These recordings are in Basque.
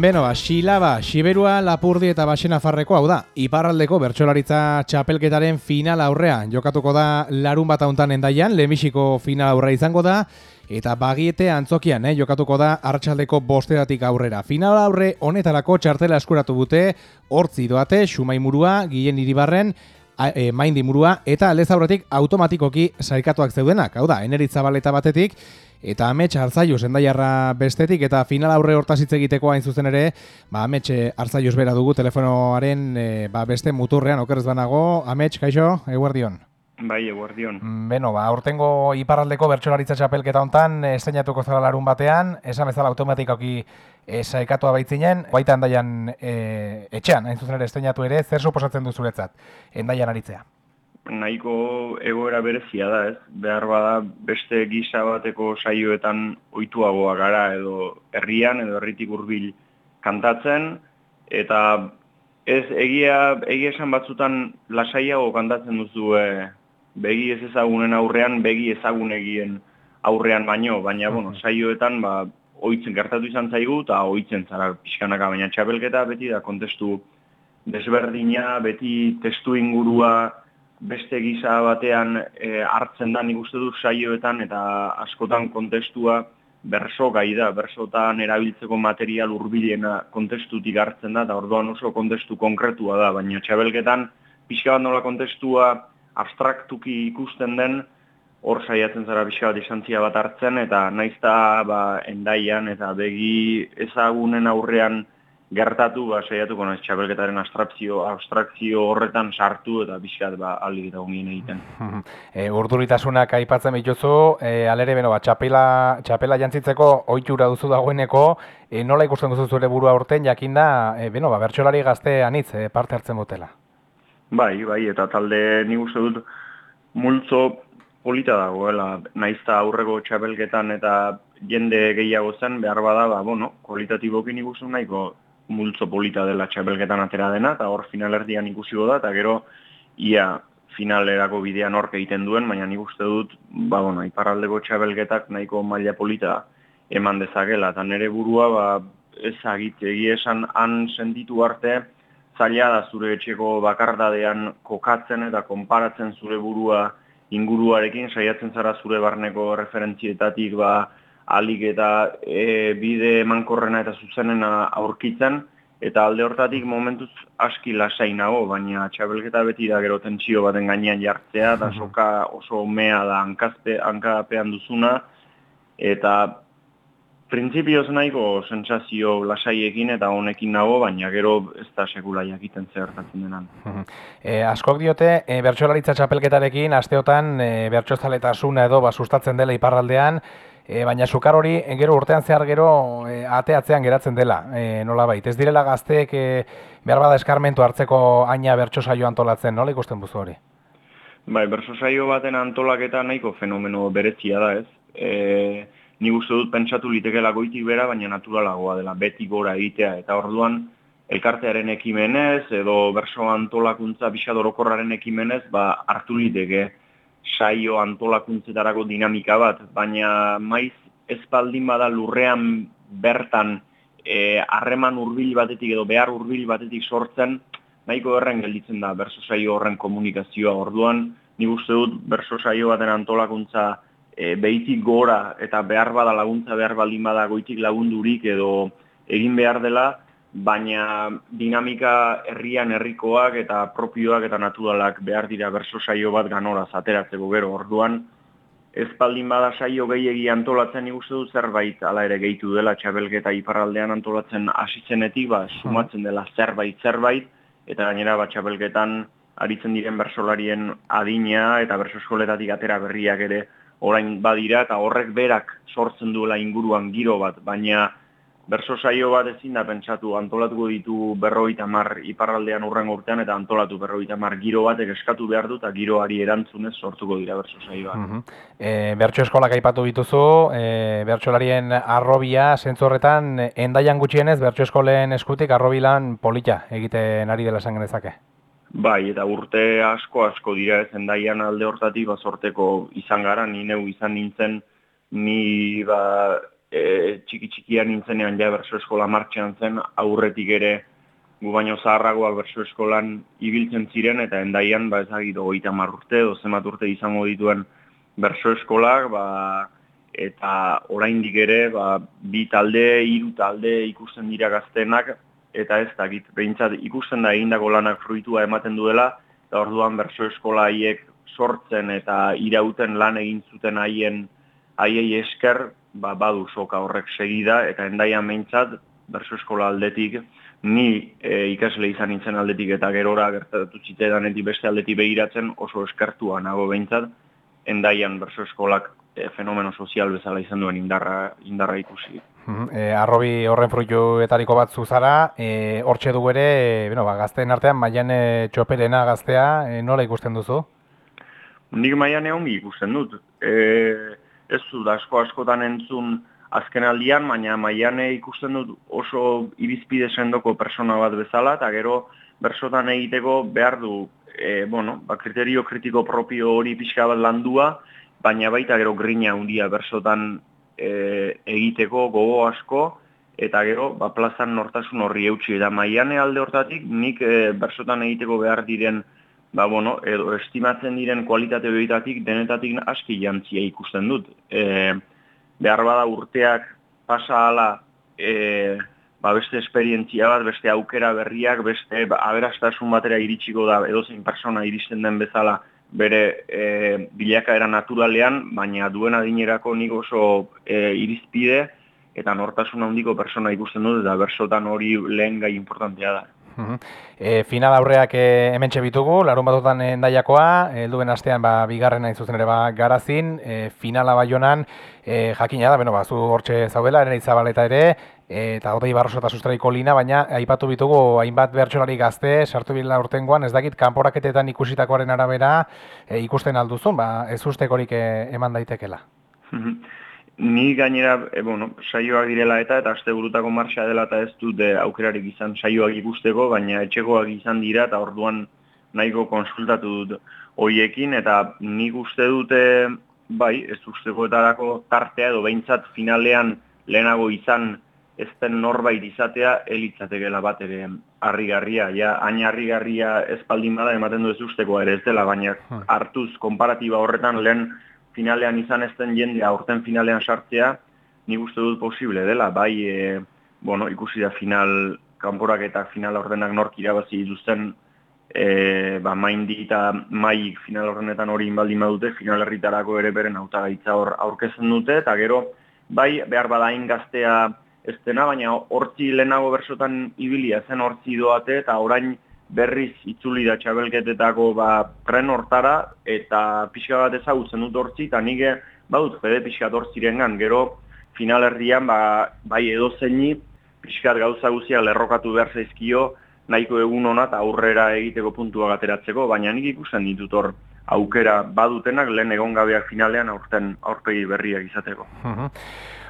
Beno, ba, Xilaba, Xiberua, Lapurdi eta Baxena Farreko hau da. Iparraldeko bertsolaritza txapelketaren final aurrean. Jokatuko da larun bat hauntan endaian, lehenbixiko final aurrea izango da. Eta bagiete antzokian, eh, jokatuko da hartxaldeko bostedatik aurrera. Final aurre honetarako txartela eskuratu dute, hortzi doate, Xumaimurua, Gilen Iribarren, e, maindi murua, eta lez automatikoki saikatuak zeudenak. Hau da, eneritza baleta batetik, eta amets hartzaiuz endaiarra bestetik, eta final aurre hortaz hitz egiteko hain zuzen ere, ba, amets hartzaiuz bera dugu telefonoaren e, ba, beste muturrean okerrez banago. Amets, kaixo, eguerdion. Bai, eguerdion. Mm, beno, ba, urtengo iparraldeko bertxolaritza txapelketa hontan, esteinatuko zara larun batean, esan bezala automatikoki e, saikatua baitzinen, baita endaian e, etxean, hain zuzen ere esteinatu ere, zer suposatzen du zuretzat, endaian aritzea? Nahiko egoera berezia da, ez? Behar bada beste gisa bateko saioetan ohituagoa gara edo herrian edo herritik hurbil kantatzen eta ez egia egia esan batzutan lasaiago kantatzen duzu e, begi ez ezagunen aurrean begi ezagunegien aurrean baino, baina bueno, saioetan ba ohitzen gertatu izan zaigu eta ohitzen zara pixkanaka baina txapelketa beti da kontestu desberdina, beti testu ingurua beste gisa batean e, hartzen da nik uste dut saioetan eta askotan kontestua berso gai da, bersotan erabiltzeko material hurbilena kontestutik hartzen da, eta orduan oso kontestu konkretua da, baina txabelketan pixka bat nola kontestua abstraktuki ikusten den, hor saiatzen zara pixka bat isantzia bat hartzen, eta naizta ba, endaian eta begi ezagunen aurrean gertatu ba saiatuko naiz txapelketaren abstrakzio abstrakzio horretan sartu eta bizkat ba aldi eta ongien egiten. e, urduritasunak aipatzen dituzu, e, alere beno ba txapela txapela jantzitzeko ohitura duzu dagoeneko, e, nola ikusten duzu zure burua urten jakinda, e, beno ba bertsolari gazte anitz e, parte hartzen dutela. Bai, bai, eta talde ni uste dut multzo polita dagoela, naizta aurrego txapelketan eta jende gehiago zen, behar bada, ba, bueno, kualitatibokin ikusten nahiko multzo polita dela txapelketan atera dena, eta hor finalerdian ikusi da, eta gero ia finalerako bidean horke egiten duen, baina nik uste dut, ba, bueno, iparraldeko txapelketak nahiko maila polita eman dezakela, eta nire burua, ba, ezagit, egia esan han sentitu arte, zaila da zure etxeko bakardadean kokatzen eta konparatzen zure burua inguruarekin, saiatzen zara zure barneko referentzietatik, ba, alik eta e, bide emankorrena eta zuzenena aurkitzen, eta alde hortatik momentuz aski lasai nago, baina txabelketa beti da gero tentsio baten gainean jartzea, da soka oso mea da hankazpe, hankapean duzuna, eta printzipioz nahiko sentsazio lasaiekin eta honekin nago, baina gero ez da sekula jakiten zertatzen denan. E, askok diote, e, bertxolaritza txapelketarekin, asteotan e, bertxozaletasuna edo ba, sustatzen dela iparraldean, E, baina sukar hori eh, gero urtean zehar gero e, ateatzean geratzen dela, e, nola bait. Ez direla gazteek e, behar bada eskarmentu hartzeko aina bertso saio antolatzen, nola ikusten buzu hori? Bai, bertso saio baten antolaketa nahiko fenomeno berezia da ez. E, ni uste dut pentsatu litekela goitik bera, baina naturalagoa dela beti gora egitea. Eta orduan, elkartearen ekimenez, edo berso antolakuntza bixadorokorraren ekimenez, ba, hartu liteke saio antolakuntzetarako dinamika bat, baina maiz ezpaldin bada lurrean bertan e, harreman e, hurbil batetik edo behar hurbil batetik sortzen, nahiko erren gelditzen da berso saio horren komunikazioa orduan, ni uste dut berso saio baten antolakuntza e, behitik gora eta behar bada laguntza behar baldin bada goitik lagundurik edo egin behar dela, baina dinamika herrian herrikoak eta propioak eta naturalak behar dira berso saio bat ganora zateratzeko gero orduan ezpaldin bada saio gehiegi antolatzen ikuste du zerbait ala ere gehitu dela. Txabelketa iparraldean antolatzen hasitzenetik ba sumatzen dela zerbait zerbait. Eta gainera bat txabelketan aritzen diren bersolarien adina eta berso eskoletatik atera berriak ere orain badira. Eta horrek berak sortzen duela inguruan giro bat. Baina berso saio bat ezin da pentsatu antolatuko ditu berroita mar iparraldean urren urtean eta antolatu berroita mar giro batek eskatu behar du eta giroari erantzunez sortuko dira berso saio bat. Uh e, bertso eskolak aipatu dituzu, e, bertsolarien arrobia zentzu horretan endaian gutxienez bertso eskolen eskutik arrobilan polita egiten ari dela esan genezake. Bai, eta urte asko asko dira ez endaian alde hortatik bazorteko izan gara, ni neu izan nintzen, ni ba, e, txiki txikian nintzenean ja berso eskola martxean zen, aurretik ere gu baino zaharragoak berso eskolan ibiltzen ziren, eta endaian, ba ezagit, ogeita marrurte, dozemat urte izango dituen berso eskolak, ba, eta oraindik ere, ba, bi talde, hiru talde ikusten dira gaztenak, eta ez dakit, behintzat ikusten da egindako lanak fruitua ematen duela, eta orduan berso eskola haiek sortzen eta irauten lan egin zuten haien haiei esker, ba, badu soka horrek segida, eta endaian behintzat, berso eskola aldetik, ni e, ikasle izan nintzen aldetik eta gerora gertatu txitedanetik beste aldetik begiratzen oso eskertua nago behintzat, endaian berso eskolak e, fenomeno sozial bezala izan duen indarra, indarra ikusi. E, arrobi horren fruituetariko bat zuzara, e, hortxe dugu ere, e, bueno, ba, gazteen artean, maian e, txoperena gaztea, e, nola ikusten duzu? Nik maian ongi ikusten dut. E, ez du, asko askotan entzun azken aldian, baina maiane ikusten dut oso irizpide sendoko persona bat bezala, eta gero bersotan egiteko behar du, e, bueno, ba, kriterio kritiko propio hori pixka bat landua, baina baita gero grina handia bersotan e, egiteko gogo asko, eta gero ba, plazan nortasun horri eutxi. Eta maiane alde hortatik, nik e, bersotan egiteko behar diren, ba, bueno, edo estimatzen diren kualitate horietatik denetatik aski jantzia ikusten dut. E, behar bada urteak pasa ala e, ba beste esperientzia bat, beste aukera berriak, beste ba, aberastasun batera iritsiko da edozein persona iristen den bezala bere e, bilakaera naturalean, baina duen adinerako nik oso e, irizpide eta nortasun handiko persona ikusten dut eta bersotan hori lehen gai importantea da. E, final aurreak e, hemen txebitugu, larun batutan endaiakoa, helduen astean ba, bigarren hain zuzen ere ba, garazin, e, finala baionan, e, jakina da, beno, ba, zu hortxe zaudela, ere izabaleta ere, e, eta gotei barroso eta sustraiko lina, baina aipatu bitugu hainbat bertsolari gazte, sartu bila urtengoan, ez dakit, kanporaketetan ikusitakoaren arabera e, ikusten alduzun, ba, ez ustekorik e, eman daitekela. Ni gainera, e, bueno, saioak direla eta eta aste burutako marxa dela eta ez dute aukerarik izan saioak ikusteko, baina etxekoak izan dira eta orduan nahiko konsultatu dut hoiekin eta nik uste dute, bai, ez usteko etarako tartea edo behintzat finalean lehenago izan ez den norbait izatea elitzatekela bat ere harrigarria, ja, hain harrigarria espaldin bada ematen du ez usteko ere ez dela, baina hmm. hartuz konparatiba horretan lehen finalean izan ezten jendea aurten finalean sartzea, ni uste dut posible dela, bai, e, bueno, ikusi da final kanporak eta final ordenak nork irabazi dituzten e, ba, maindi eta maik final ordenetan hori inbaldin badute, final herritarako ere beren autagaitza hor aurkezen dute, eta gero, bai, behar badain gaztea ez baina hortzi lehenago bersotan ibilia zen hortzi doate, eta orain, berriz itzuli da txabelketetako ba, tren hortara eta pixka bat ezagutzen dut hortzi eta nire badut fede pixka hortziren gan. Gero final erdian ba, bai edo zeini pixkat gauza guzia lerrokatu behar zaizkio nahiko egun hona eta aurrera egiteko puntua gateratzeko, baina nik ikusten ditut hor aukera badutenak lehen egon gabeak finalean aurten aurpegi berriak izateko.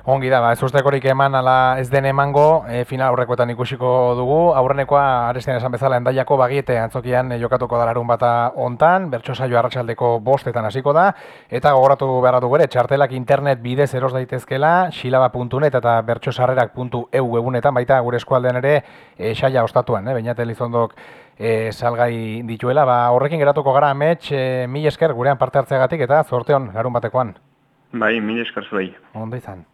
Ongi da, ba, ez ustekorik eman ala ez den emango, e, final aurrekoetan ikusiko dugu. Aurrenekoa, arestian esan bezala, endaiako bagiete antzokian e, jokatuko da larun bata ontan, bertso saio arratsaldeko bostetan hasiko da, eta gogoratu behar dugu ere, txartelak internet bidez eros daitezkela, xilaba.net eta bertxosarrerak.eu egunetan, baita gure eskualdean ere, e, saia ostatuan, e, bainate lizondok e, salgai dituela. Ba, horrekin geratuko gara, amets, e, mil esker gurean parte hartzeagatik eta zorteon larun batekoan. Bai, mil esker zuei. Ondo izan.